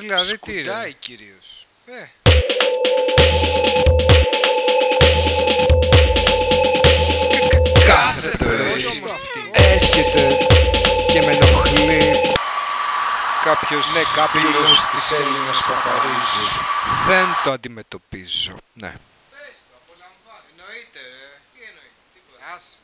Δηλαδή τι ρε. Σκουντάει κυρίως. Ε, Κάθεται. όχι. Έρχεται και με ενοχλεί. Κάποιος Ναι, κάποιος της Έλληνας Παπαρίζου. Δεν το αντιμετωπίζω. Ναι. Πες το, απολαμβάνω. Εννοείται ρε. Τι εννοείται, τίποτα. Άσε.